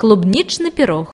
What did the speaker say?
клубничный пирог.